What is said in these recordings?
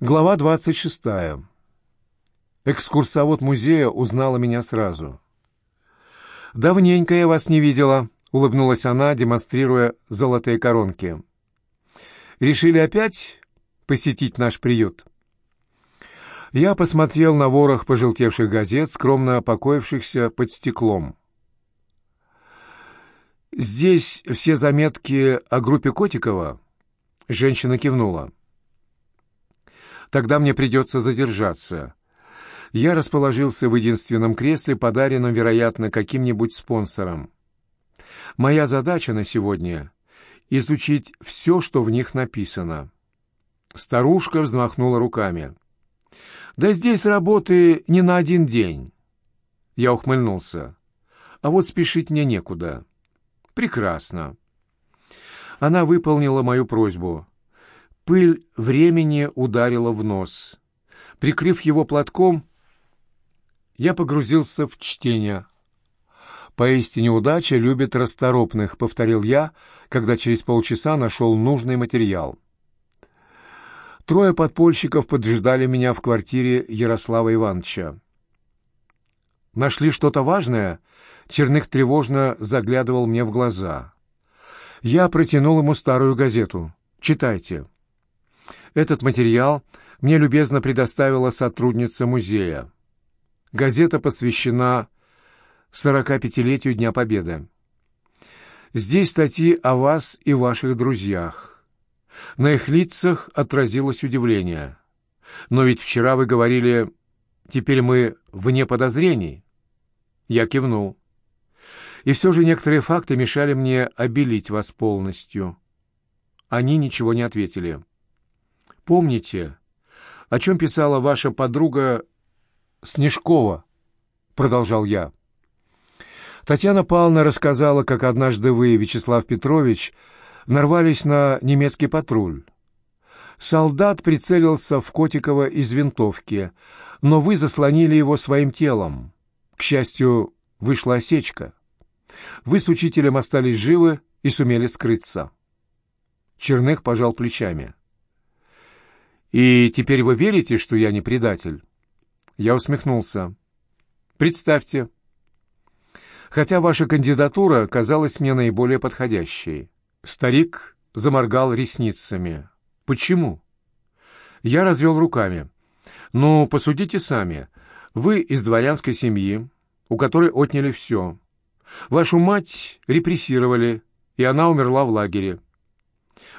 Глава 26. Экскурсовод музея узнала меня сразу. «Давненько я вас не видела», — улыбнулась она, демонстрируя золотые коронки. «Решили опять посетить наш приют?» Я посмотрел на ворох пожелтевших газет, скромно покоившихся под стеклом. «Здесь все заметки о группе Котикова?» Женщина кивнула. Тогда мне придется задержаться. Я расположился в единственном кресле, подаренном, вероятно, каким-нибудь спонсором. Моя задача на сегодня — изучить все, что в них написано. Старушка взмахнула руками. «Да здесь работы не на один день». Я ухмыльнулся. «А вот спешить мне некуда». «Прекрасно». Она выполнила мою просьбу. Пыль времени ударила в нос. Прикрыв его платком, я погрузился в чтение. «Поистине удача любит расторопных», — повторил я, когда через полчаса нашел нужный материал. Трое подпольщиков поджидали меня в квартире Ярослава Ивановича. «Нашли что-то важное?» Черных тревожно заглядывал мне в глаза. Я протянул ему старую газету. «Читайте». Этот материал мне любезно предоставила сотрудница музея. Газета посвящена 45-летию Дня Победы. Здесь статьи о вас и ваших друзьях. На их лицах отразилось удивление. Но ведь вчера вы говорили, теперь мы вне подозрений. Я кивнул. И все же некоторые факты мешали мне обелить вас полностью. Они ничего не ответили. Помните, о чем писала ваша подруга Снежкова?» Продолжал я. Татьяна Павловна рассказала, как однажды вы, Вячеслав Петрович, нарвались на немецкий патруль. Солдат прицелился в Котикова из винтовки, но вы заслонили его своим телом. К счастью, вышла осечка. Вы с учителем остались живы и сумели скрыться. Черных пожал плечами. «И теперь вы верите, что я не предатель?» Я усмехнулся. «Представьте. Хотя ваша кандидатура казалась мне наиболее подходящей». Старик заморгал ресницами. «Почему?» Я развел руками. «Ну, посудите сами. Вы из дворянской семьи, у которой отняли все. Вашу мать репрессировали, и она умерла в лагере.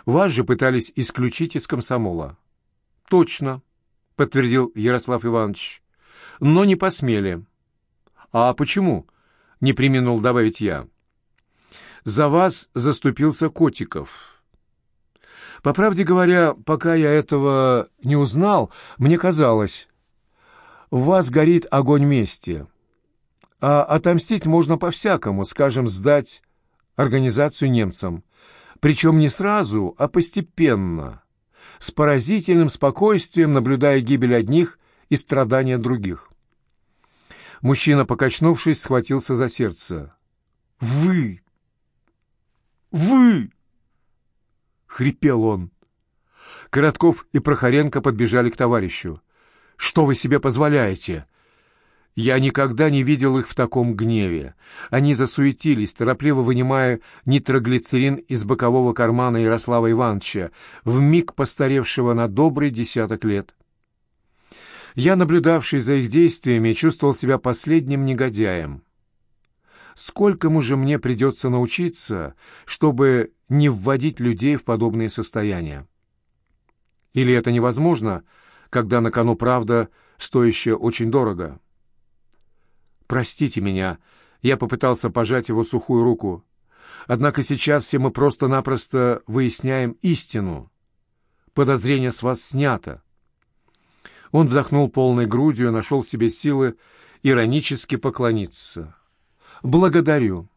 Вас же пытались исключить из комсомола. «Точно», — подтвердил Ярослав Иванович. «Но не посмели». «А почему?» — не применул добавить я. «За вас заступился Котиков». По правде говоря, пока я этого не узнал, мне казалось, в вас горит огонь мести. А отомстить можно по-всякому, скажем, сдать организацию немцам. Причем не сразу, а постепенно с поразительным спокойствием наблюдая гибель одних и страдания других. Мужчина, покачнувшись, схватился за сердце. «Вы! Вы!» — хрипел он. Коротков и Прохоренко подбежали к товарищу. «Что вы себе позволяете?» Я никогда не видел их в таком гневе. Они засуетились, торопливо вынимая нитроглицерин из бокового кармана Ярослава Ивановича, вмиг постаревшего на добрый десяток лет. Я, наблюдавший за их действиями, чувствовал себя последним негодяем. Сколькому же мне придется научиться, чтобы не вводить людей в подобные состояния? Или это невозможно, когда на кону правда, стоящая очень дорого? «Простите меня», — я попытался пожать его сухую руку. «Однако сейчас все мы просто-напросто выясняем истину. Подозрение с вас снято». Он вздохнул полной грудью нашел в себе силы иронически поклониться. «Благодарю.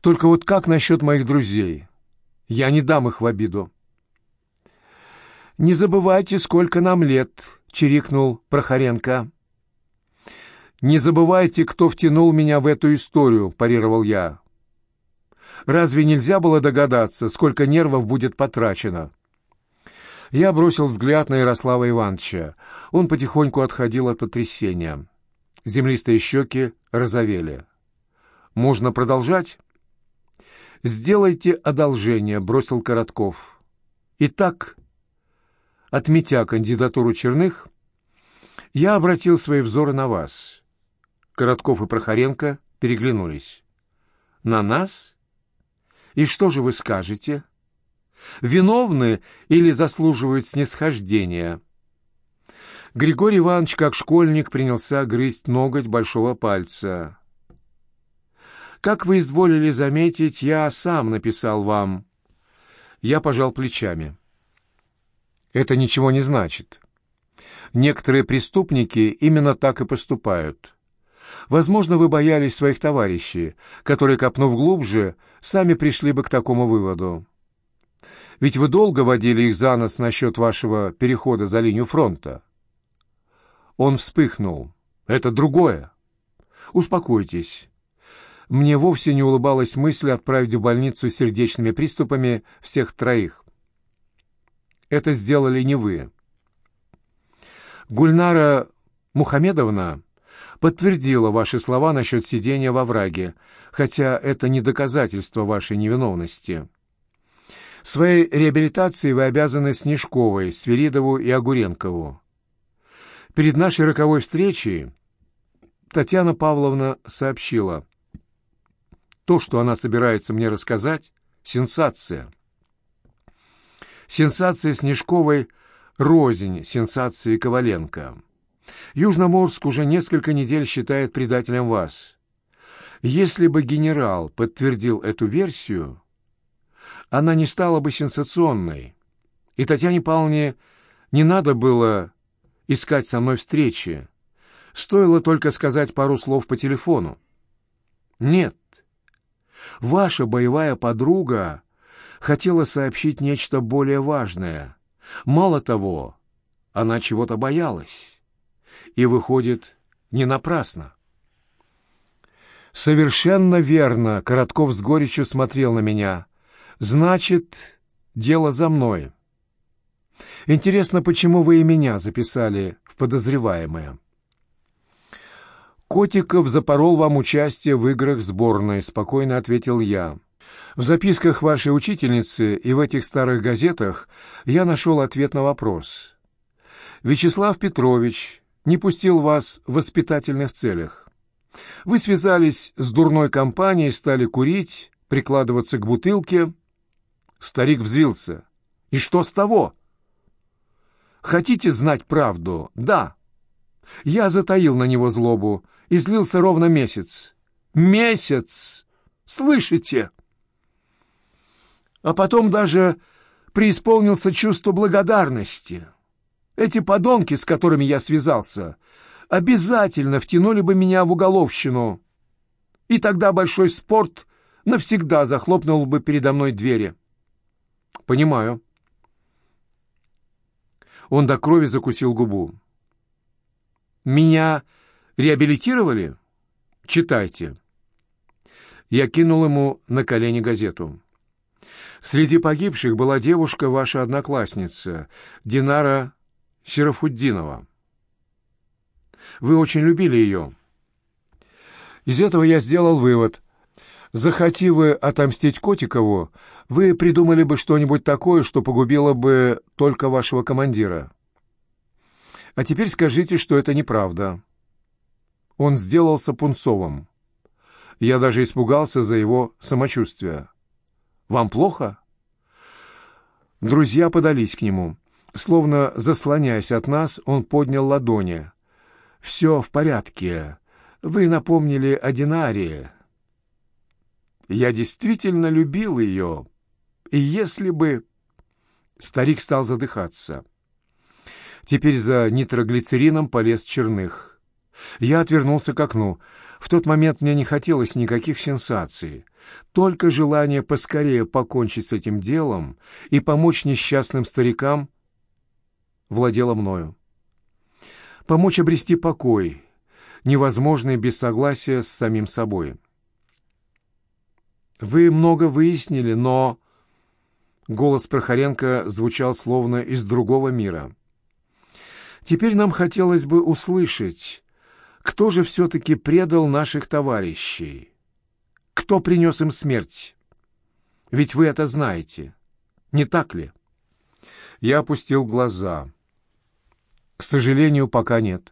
Только вот как насчет моих друзей? Я не дам их в обиду». «Не забывайте, сколько нам лет», — чирикнул Прохоренко. «Не забывайте, кто втянул меня в эту историю», — парировал я. «Разве нельзя было догадаться, сколько нервов будет потрачено?» Я бросил взгляд на Ярослава Ивановича. Он потихоньку отходил от потрясения. Землистые щеки розовели. «Можно продолжать?» «Сделайте одолжение», — бросил Коротков. «Итак, отметя кандидатуру Черных, я обратил свои взоры на вас». Коротков и Прохоренко переглянулись. «На нас? И что же вы скажете? Виновны или заслуживают снисхождения?» Григорий Иванович, как школьник, принялся грызть ноготь большого пальца. Как вы изволили заметить, я сам написал вам. Я пожал плечами. Это ничего не значит. Некоторые преступники именно так и поступают. Возможно, вы боялись своих товарищей, которые, копнув глубже, сами пришли бы к такому выводу. Ведь вы долго водили их за нос насчет вашего перехода за линию фронта. Он вспыхнул. Это другое. Успокойтесь. Мне вовсе не улыбалась мысль отправить в больницу с сердечными приступами всех троих. Это сделали не вы. Гульнара Мухамедовна подтвердила ваши слова насчет сидения во враге, хотя это не доказательство вашей невиновности. Своей реабилитацией вы обязаны Снежковой, Свиридову и Огуренкову. Перед нашей роковой встречей Татьяна Павловна сообщила, то, что она собирается мне рассказать, — сенсация. Сенсация Снежковой — рознь сенсации Коваленко. Южноморск уже несколько недель считает предателем вас. Если бы генерал подтвердил эту версию, она не стала бы сенсационной, и Татьяне Павловне не надо было искать со мной встречи. Стоило только сказать пару слов по телефону. Нет, Ваша боевая подруга хотела сообщить нечто более важное. Мало того, она чего-то боялась. И, выходит, не напрасно. «Совершенно верно», — Коротков с горечью смотрел на меня. «Значит, дело за мной. Интересно, почему вы и меня записали в подозреваемое?» «Котиков запорол вам участие в играх сборной», — спокойно ответил я. «В записках вашей учительницы и в этих старых газетах я нашел ответ на вопрос. Вячеслав Петрович не пустил вас в воспитательных целях. Вы связались с дурной компанией, стали курить, прикладываться к бутылке». Старик взвился. «И что с того?» «Хотите знать правду?» «Да». Я затаил на него злобу и злился ровно месяц. Месяц! Слышите? А потом даже преисполнился чувство благодарности. Эти подонки, с которыми я связался, обязательно втянули бы меня в уголовщину. И тогда большой спорт навсегда захлопнул бы передо мной двери. Понимаю. Он до крови закусил губу. Меня реабилитировали? Читайте. Я кинул ему на колени газету. Среди погибших была девушка, ваша одноклассница, Динара Шерафуддинова. Вы очень любили ее. Из этого я сделал вывод. Захоти вы отомстить Котикову, вы придумали бы что-нибудь такое, что погубило бы только вашего командира. А теперь скажите, что это неправда. Он сделался пунцовым. Я даже испугался за его самочувствие. «Вам плохо?» Друзья подались к нему. Словно заслоняясь от нас, он поднял ладони. «Все в порядке. Вы напомнили о Динарии. Я действительно любил ее. И если бы...» Старик стал задыхаться. Теперь за нитроглицерином полез Черных. Я отвернулся к окну. В тот момент мне не хотелось никаких сенсаций. Только желание поскорее покончить с этим делом и помочь несчастным старикам владело мною. Помочь обрести покой, невозможный без согласия с самим собой. Вы много выяснили, но... Голос Прохоренко звучал словно из другого мира. «Теперь нам хотелось бы услышать, кто же все-таки предал наших товарищей? Кто принес им смерть? Ведь вы это знаете, не так ли?» Я опустил глаза. «К сожалению, пока нет.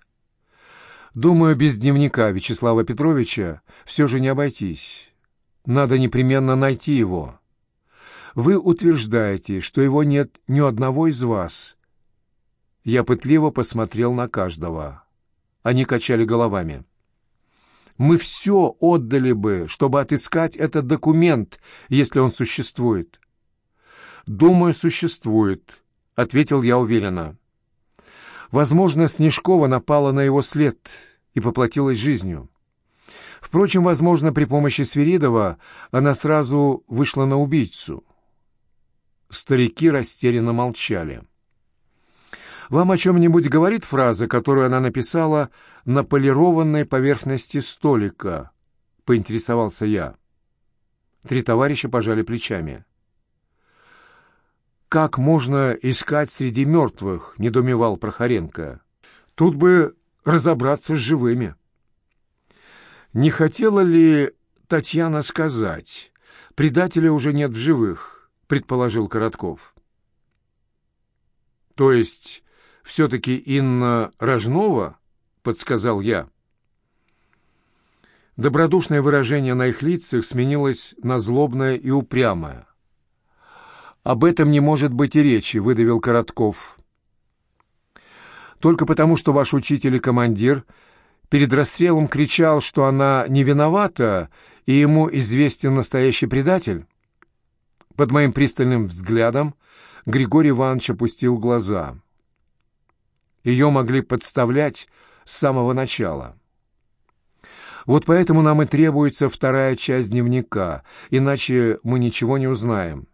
Думаю, без дневника Вячеслава Петровича все же не обойтись. Надо непременно найти его. Вы утверждаете, что его нет ни у одного из вас. Я пытливо посмотрел на каждого. Они качали головами. Мы все отдали бы, чтобы отыскать этот документ, если он существует. Думаю, существует, ответил я уверенно. Возможно, Снежкова напала на его след и поплатилась жизнью. Впрочем, возможно, при помощи Свиридова она сразу вышла на убийцу. Старики растерянно молчали. «Вам о чем-нибудь говорит фраза, которую она написала на полированной поверхности столика?» — поинтересовался я. Три товарища пожали плечами. «Как можно искать среди мертвых?» — недоумевал Прохоренко. «Тут бы разобраться с живыми». Не хотела ли Татьяна сказать, предателя уже нет в живых, предположил Коротков. То есть все-таки Инна Рожнова, подсказал я. Добродушное выражение на их лицах сменилось на злобное и упрямое. «Об этом не может быть и речи», — выдавил Коротков. «Только потому, что ваш учитель и командир — перед расстрелом кричал, что она не виновата, и ему известен настоящий предатель? Под моим пристальным взглядом Григорий Иванович опустил глаза. Ее могли подставлять с самого начала. Вот поэтому нам и требуется вторая часть дневника, иначе мы ничего не узнаем.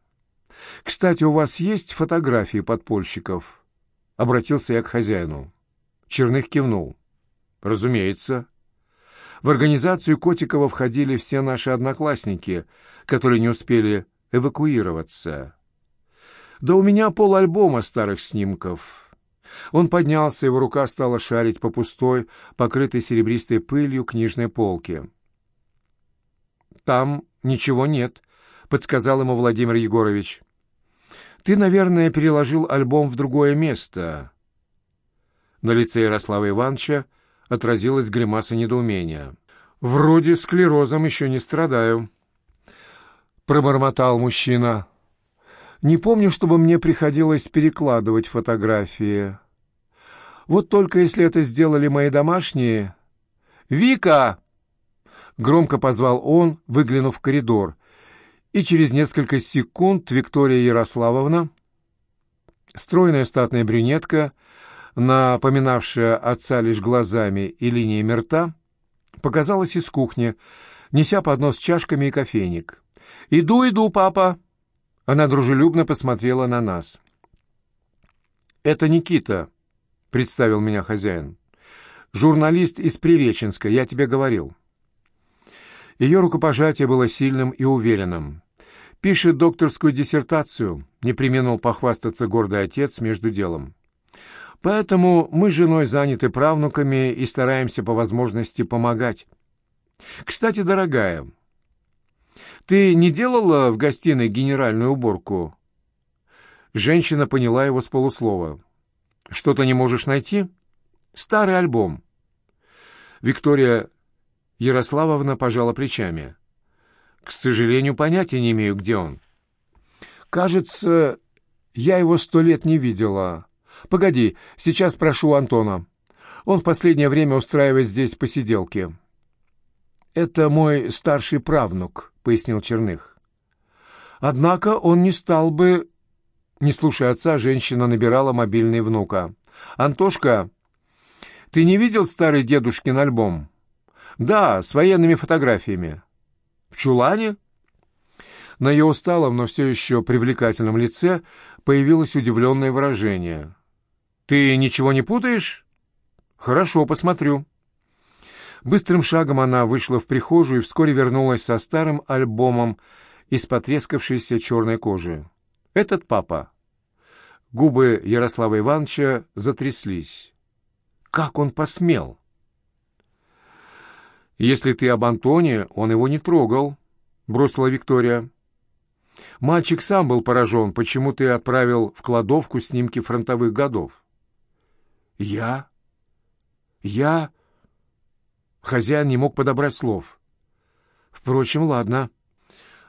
Кстати, у вас есть фотографии подпольщиков? Обратился я к хозяину. Черных кивнул. Разумеется. В организацию Котикова входили все наши одноклассники, которые не успели эвакуироваться. Да у меня пол альбома старых снимков. Он поднялся, его рука стала шарить по пустой, покрытой серебристой пылью книжной полке. «Там ничего нет», — подсказал ему Владимир Егорович. «Ты, наверное, переложил альбом в другое место». На лице Ярослава Ивановича отразилась гримаса недоумения. «Вроде склерозом еще не страдаю», — пробормотал мужчина. «Не помню, чтобы мне приходилось перекладывать фотографии. Вот только если это сделали мои домашние...» «Вика!» — громко позвал он, выглянув в коридор. И через несколько секунд Виктория Ярославовна, стройная статная брюнетка, напоминавшая отца лишь глазами и линиями рта, показалась из кухни, неся поднос с чашками и кофейник. «Иду, иду, папа!» Она дружелюбно посмотрела на нас. «Это Никита», — представил меня хозяин. «Журналист из Приреченска, я тебе говорил». Ее рукопожатие было сильным и уверенным. «Пишет докторскую диссертацию», — не применил похвастаться гордый отец между делом. Поэтому мы с женой заняты правнуками и стараемся по возможности помогать. Кстати, дорогая, ты не делала в гостиной генеральную уборку? Женщина поняла его с полуслова. Что-то не можешь найти? Старый альбом. Виктория Ярославовна пожала плечами. К сожалению, понятия не имею, где он. Кажется, я его сто лет не видела. «Погоди, сейчас прошу Антона. Он в последнее время устраивает здесь посиделки». «Это мой старший правнук», — пояснил Черных. Однако он не стал бы... Не слушая отца, женщина набирала мобильный внука. «Антошка, ты не видел старый дедушкин альбом?» «Да, с военными фотографиями». «В чулане?» На ее усталом, но все еще привлекательном лице появилось удивленное выражение. «Ты ничего не путаешь?» «Хорошо, посмотрю». Быстрым шагом она вышла в прихожую и вскоре вернулась со старым альбомом из потрескавшейся черной кожи. Этот папа. Губы Ярослава Ивановича затряслись. Как он посмел? Если ты об Антоне, он его не трогал, бросила Виктория. Мальчик сам был поражен, почему ты отправил в кладовку снимки фронтовых годов. Я? Я? Хозяин не мог подобрать слов. Впрочем, ладно.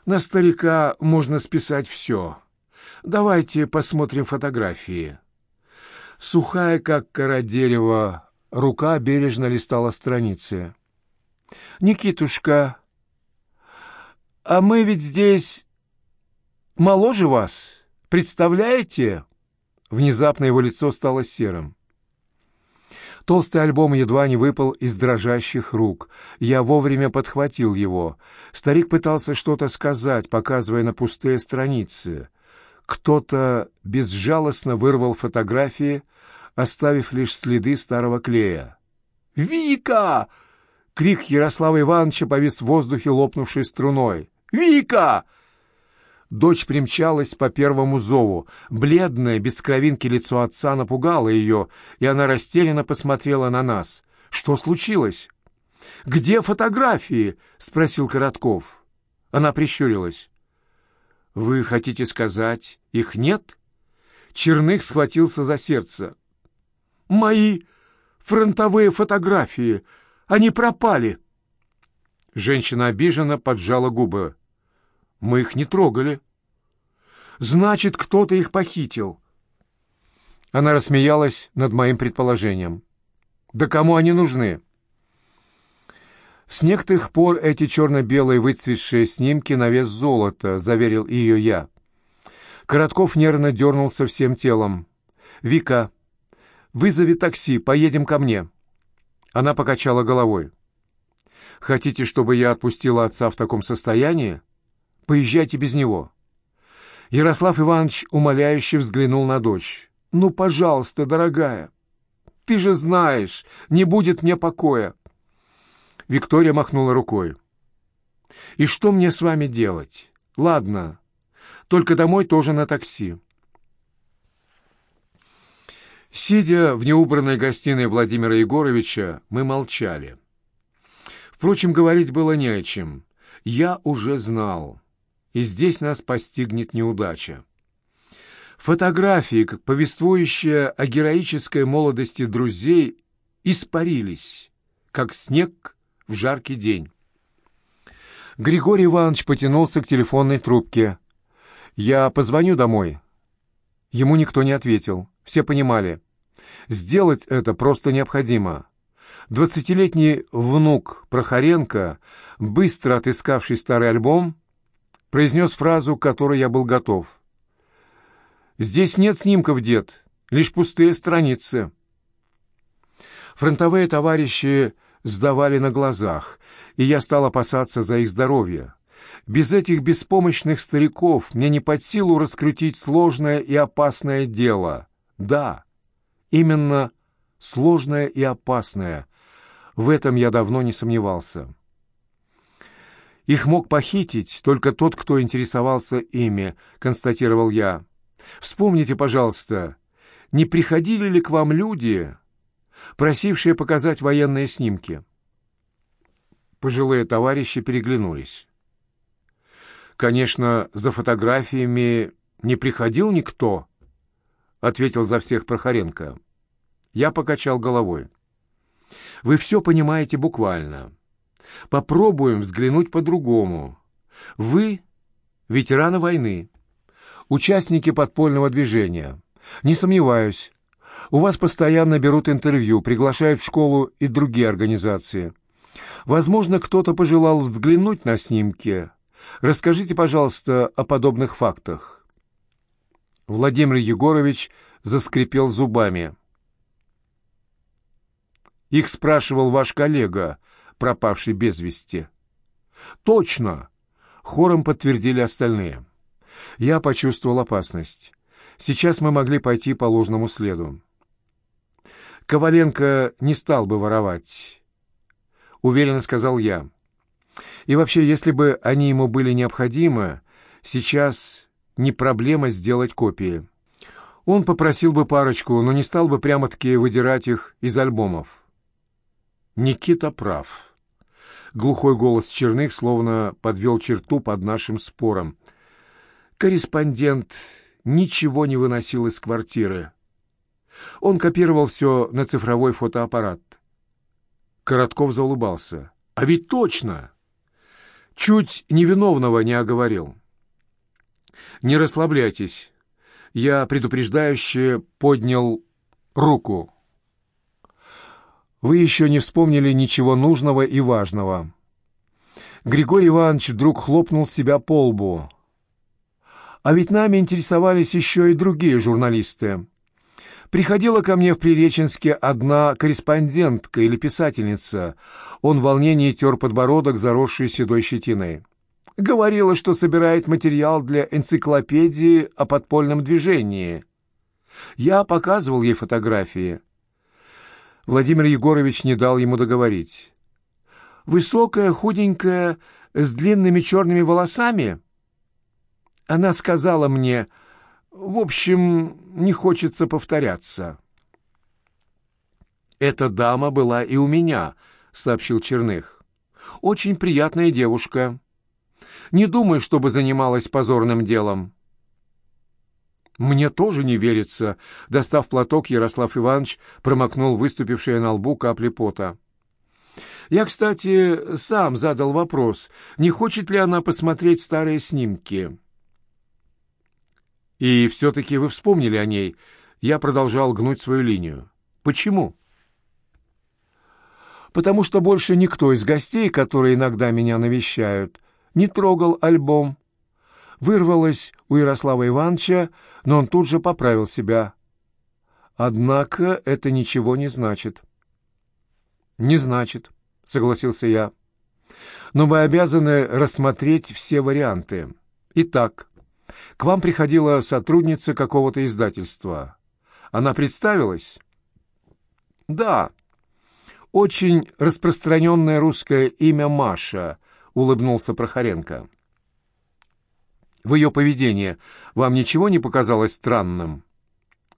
На старика можно списать все. Давайте посмотрим фотографии. Сухая, как кора дерева, рука бережно листала страницы. «Никитушка, а мы ведь здесь моложе вас, представляете?» Внезапно его лицо стало серым. Толстый альбом едва не выпал из дрожащих рук. Я вовремя подхватил его. Старик пытался что-то сказать, показывая на пустые страницы. Кто-то безжалостно вырвал фотографии, оставив лишь следы старого клея. «Вика!» — крик Ярослава Ивановича повис в воздухе, лопнувшей струной. «Вика!» Дочь примчалась по первому зову. Бледное, без кровинки лицо отца напугало ее, и она растерянно посмотрела на нас. «Что случилось?» «Где фотографии?» — спросил Коротков. Она прищурилась. «Вы хотите сказать, их нет?» Черных схватился за сердце. «Мои фронтовые фотографии! Они пропали!» Женщина обиженно поджала губы. Мы их не трогали. Значит, кто-то их похитил. Она рассмеялась над моим предположением. Да кому они нужны? С некоторых пор эти черно-белые выцветшие снимки на вес золота, заверил ее я. Коротков нервно дернулся всем телом. «Вика, вызови такси, поедем ко мне». Она покачала головой. «Хотите, чтобы я отпустила отца в таком состоянии?» Поезжайте без него». Ярослав Иванович умоляюще взглянул на дочь. «Ну, пожалуйста, дорогая, ты же знаешь, не будет мне покоя». Виктория махнула рукой. «И что мне с вами делать? Ладно, только домой тоже на такси». Сидя в неубранной гостиной Владимира Егоровича, мы молчали. Впрочем, говорить было не о чем. Я уже знал и здесь нас постигнет неудача. Фотографии, повествующие о героической молодости друзей, испарились, как снег в жаркий день. Григорий Иванович потянулся к телефонной трубке. «Я позвоню домой». Ему никто не ответил. Все понимали. Сделать это просто необходимо. Двадцатилетний внук Прохоренко, быстро отыскавший старый альбом, произнес фразу, к которой я был готов. «Здесь нет снимков, дед, лишь пустые страницы». Фронтовые товарищи сдавали на глазах, и я стал опасаться за их здоровье. Без этих беспомощных стариков мне не под силу раскрутить сложное и опасное дело. Да, именно сложное и опасное. В этом я давно не сомневался. «Их мог похитить только тот, кто интересовался ими», — констатировал я. «Вспомните, пожалуйста, не приходили ли к вам люди, просившие показать военные снимки?» Пожилые товарищи переглянулись. «Конечно, за фотографиями не приходил никто», — ответил за всех Прохоренко. Я покачал головой. «Вы все понимаете буквально». Попробуем взглянуть по-другому. Вы — ветераны войны, участники подпольного движения. Не сомневаюсь, у вас постоянно берут интервью, приглашают в школу и другие организации. Возможно, кто-то пожелал взглянуть на снимки. Расскажите, пожалуйста, о подобных фактах. Владимир Егорович заскрипел зубами. Их спрашивал ваш коллега, пропавший без вести. «Точно!» — хором подтвердили остальные. Я почувствовал опасность. Сейчас мы могли пойти по ложному следу. Коваленко не стал бы воровать, — уверенно сказал я. И вообще, если бы они ему были необходимы, сейчас не проблема сделать копии. Он попросил бы парочку, но не стал бы прямо-таки выдирать их из альбомов. Никита прав. Глухой голос Черных словно подвел черту под нашим спором. Корреспондент ничего не выносил из квартиры. Он копировал все на цифровой фотоаппарат. Коротков заулыбался. «А ведь точно!» Чуть невиновного не оговорил. «Не расслабляйтесь». Я предупреждающе поднял руку. «Вы еще не вспомнили ничего нужного и важного». Григорий Иванович вдруг хлопнул себя по лбу. «А ведь нами интересовались еще и другие журналисты. Приходила ко мне в Приреченске одна корреспондентка или писательница. Он в волнении тер подбородок, заросший седой щетиной. Говорила, что собирает материал для энциклопедии о подпольном движении. Я показывал ей фотографии. Владимир Егорович не дал ему договорить. Высокая, худенькая, с длинными черными волосами? Она сказала мне... В общем, не хочется повторяться. «Эта дама была и у меня», — сообщил Черных. «Очень приятная девушка. Не думаю, чтобы занималась позорным делом». «Мне тоже не верится», — достав платок, Ярослав Иванович промокнул выступившие на лбу капли пота. «Я, кстати, сам задал вопрос, не хочет ли она посмотреть старые снимки». И все-таки вы вспомнили о ней. Я продолжал гнуть свою линию. Почему? Потому что больше никто из гостей, которые иногда меня навещают, не трогал альбом. Вырвалось у Ярослава Ивановича, но он тут же поправил себя. Однако это ничего не значит. «Не значит», — согласился я. «Но мы обязаны рассмотреть все варианты. Итак, к вам приходила сотрудница какого-то издательства. Она представилась? Да. Очень распространенное русское имя Маша, улыбнулся Прохоренко. В ее поведении вам ничего не показалось странным?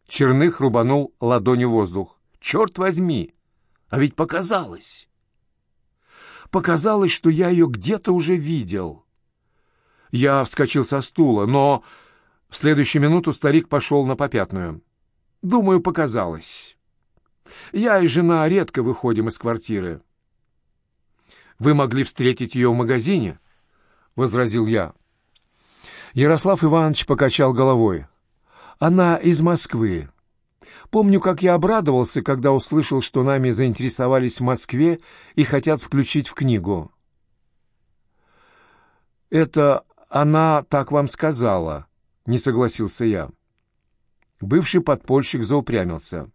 Черных рубанул ладонью воздух. «Черт возьми! А ведь показалось!» «Показалось, что я ее где-то уже видел». Я вскочил со стула, но в следующую минуту старик пошел на попятную. Думаю, показалось. Я и жена редко выходим из квартиры. «Вы могли встретить ее в магазине?» — возразил я. Ярослав Иванович покачал головой. «Она из Москвы. Помню, как я обрадовался, когда услышал, что нами заинтересовались в Москве и хотят включить в книгу». «Это она так вам сказала», — не согласился я. Бывший подпольщик заупрямился.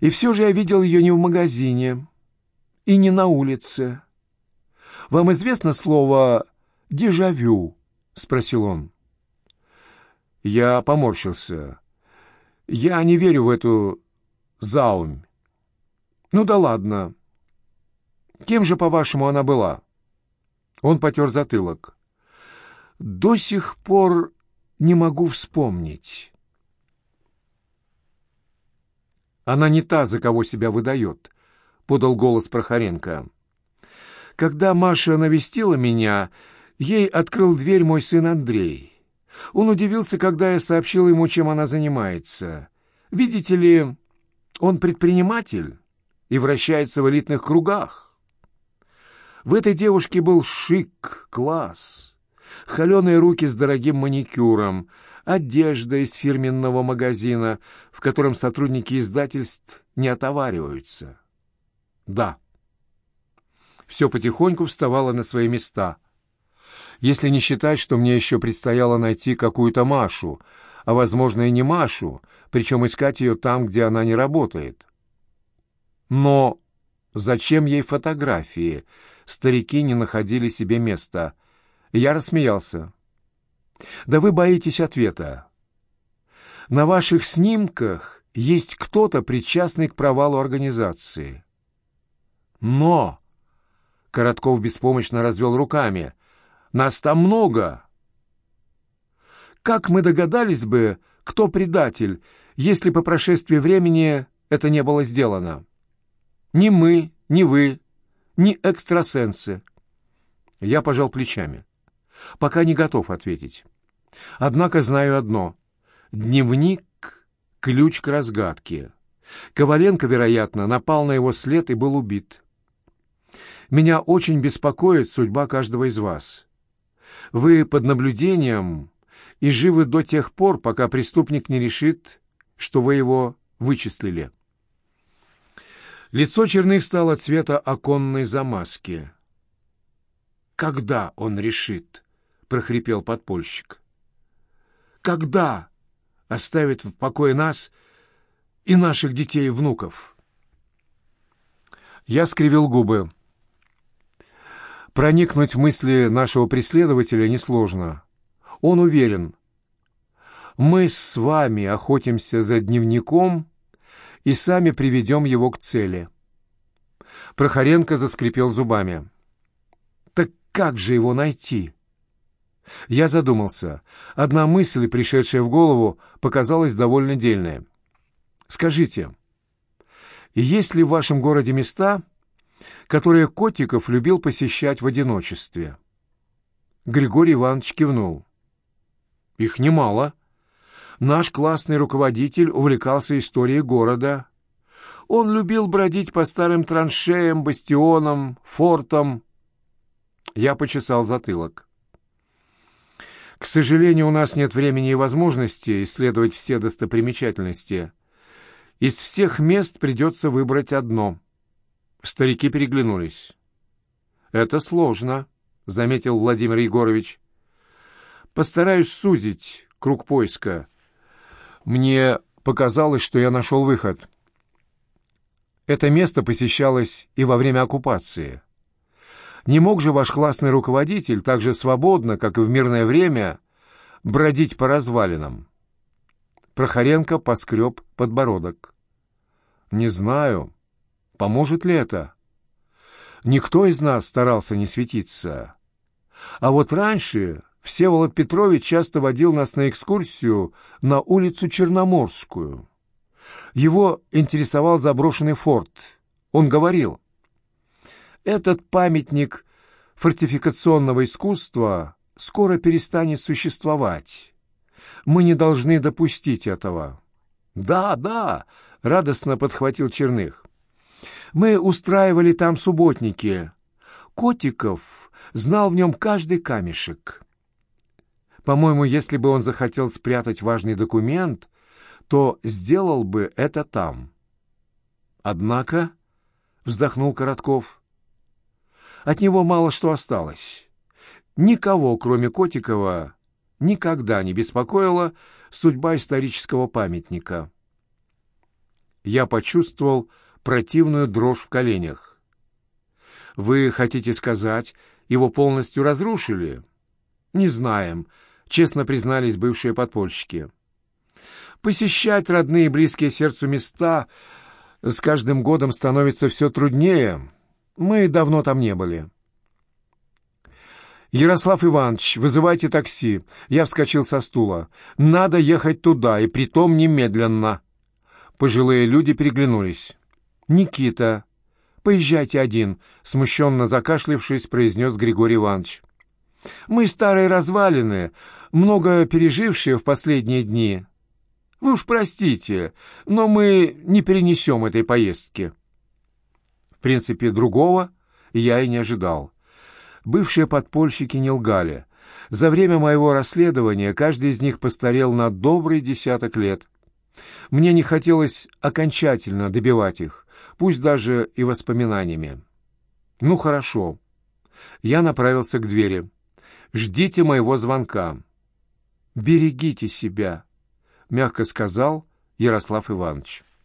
«И все же я видел ее не в магазине и не на улице. Вам известно слово «дежавю»?» — спросил он. Я поморщился. «Я не верю в эту заумь». «Ну да ладно. Кем же, по-вашему, она была?» Он потер затылок. До сих пор не могу вспомнить. Она не та, за кого себя выдает, — подал голос Прохоренко. Когда Маша навестила меня, ей открыл дверь мой сын Андрей. Он удивился, когда я сообщил ему, чем она занимается. Видите ли, он предприниматель и вращается в элитных кругах. В этой девушке был шик, класс холеные руки с дорогим маникюром, одежда из фирменного магазина, в котором сотрудники издательств не отовариваются. Да. Все потихоньку вставало на свои места. Если не считать, что мне еще предстояло найти какую-то Машу, а, возможно, и не Машу, причем искать ее там, где она не работает. Но зачем ей фотографии? Старики не находили себе места — я рассмеялся. «Да вы боитесь ответа. На ваших снимках есть кто-то, причастный к провалу организации». «Но!» — Коротков беспомощно развел руками. «Нас там много!» Как мы догадались бы, кто предатель, если по прошествии времени это не было сделано? Ни мы, ни вы, ни экстрасенсы. Я пожал плечами. Пока не готов ответить. Однако знаю одно. Дневник — ключ к разгадке. Коваленко, вероятно, напал на его след и был убит. Меня очень беспокоит судьба каждого из вас. Вы под наблюдением и живы до тех пор, пока преступник не решит, что вы его вычислили. Лицо Черных стало цвета оконной замазки. «Когда он решит?» — прохрипел подпольщик. «Когда оставит в покое нас и наших детей и внуков?» Я скривил губы. Проникнуть в мысли нашего преследователя несложно. Он уверен. Мы с вами охотимся за дневником и сами приведем его к цели. Прохоренко заскрипел зубами. Так как же его найти? Я задумался. Одна мысль, пришедшая в голову, показалась довольно дельной. Скажите, есть ли в вашем городе места, которые Котиков любил посещать в одиночестве. Григорий Иванович кивнул. Их немало. Наш классный руководитель увлекался историей города. Он любил бродить по старым траншеям, бастионам, фортам. Я почесал затылок. К сожалению, у нас нет времени и возможности исследовать все достопримечательности. Из всех мест придется выбрать одно — Старики переглянулись. «Это сложно», — заметил Владимир Егорович. «Постараюсь сузить круг поиска. Мне показалось, что я нашел выход. Это место посещалось и во время оккупации. Не мог же ваш классный руководитель так же свободно, как и в мирное время, бродить по развалинам?» Прохоренко поскреб подбородок. «Не знаю». Поможет ли это? Никто из нас старался не светиться. А вот раньше Всеволод Петрович часто водил нас на экскурсию на улицу Черноморскую. Его интересовал заброшенный форт. Он говорил, «Этот памятник фортификационного искусства скоро перестанет существовать. Мы не должны допустить этого». «Да, да», — радостно подхватил Черных. Мы устраивали там субботники. Котиков знал в нем каждый камешек. По-моему, если бы он захотел спрятать важный документ, то сделал бы это там. Однако, — вздохнул Коротков, — от него мало что осталось. Никого, кроме Котикова, никогда не беспокоила судьба исторического памятника. Я почувствовал, противную дрожь в коленях. «Вы хотите сказать, его полностью разрушили?» «Не знаем», — честно признались бывшие подпольщики. «Посещать родные и близкие сердцу места с каждым годом становится все труднее. Мы давно там не были». «Ярослав Иванович, вызывайте такси». Я вскочил со стула. «Надо ехать туда, и притом немедленно». Пожилые люди переглянулись. «Никита, поезжайте один», — смущенно закашлившись, произнес Григорий Иванович. «Мы старые развалины, много пережившие в последние дни. Вы уж простите, но мы не перенесем этой поездки». В принципе, другого я и не ожидал. Бывшие подпольщики не лгали. За время моего расследования каждый из них постарел на добрый десяток лет. Мне не хотелось окончательно добивать их, пусть даже и воспоминаниями. «Ну, хорошо». Я направился к двери. «Ждите моего звонка». «Берегите себя», — мягко сказал Ярослав Иванович.